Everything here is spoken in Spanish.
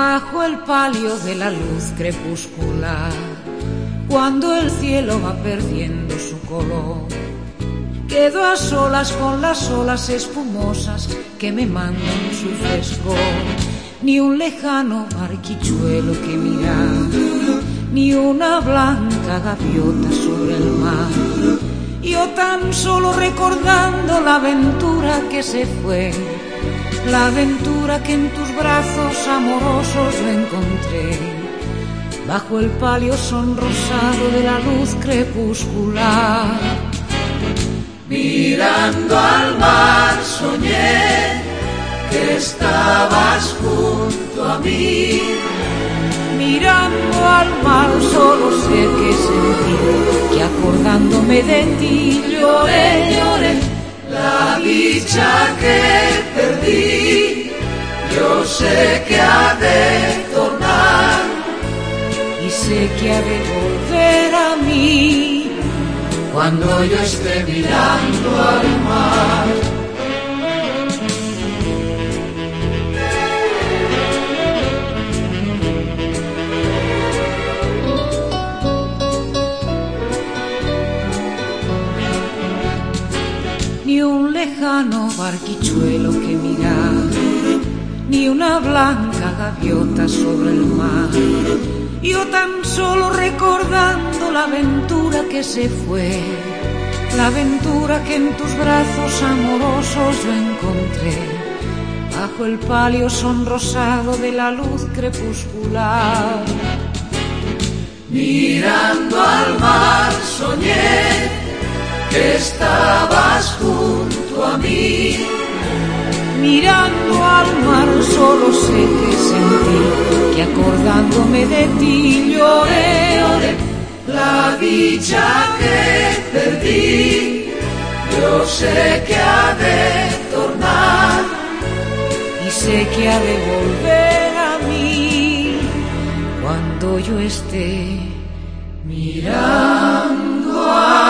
el palio de la luz crepuscular, cuando el cielo va perdiendo su color. Quedo a solas con las olas espumosas que me mandan su frescor, ni un lejano barquichuelo que mirar, ni una blanca gaviota sobre el mar. Yo tan solo recordando la aventura que se fue, la aventura que en tus brazos amorosos yo encontré, bajo el palio sonrosado de la luz crepuscular. Mirando al mar soñé que estabas junto a mí. Mirando al mar solo sé que sentí que acordándome de ti lloré, lloré. La dicha que perdí, yo sé que ha de tornar y sé que ha de volver a mí cuando yo esté mirando al mar. Ni un lejano barquichuelo que mirar, ni una blanca gaviota sobre el mar. Yo tan solo recordando la aventura que se fue, la aventura que en tus brazos amorosos yo encontré, bajo el palio sonrosado de la luz crepuscular. Mirando al mar soñé que estabas junto a mí. Mirando al mar solo sé que sentí que acordándome de ti lloré. La dicha que perdí, yo sé que ha de tornar y sé que ha de volver a mí cuando yo esté mirando a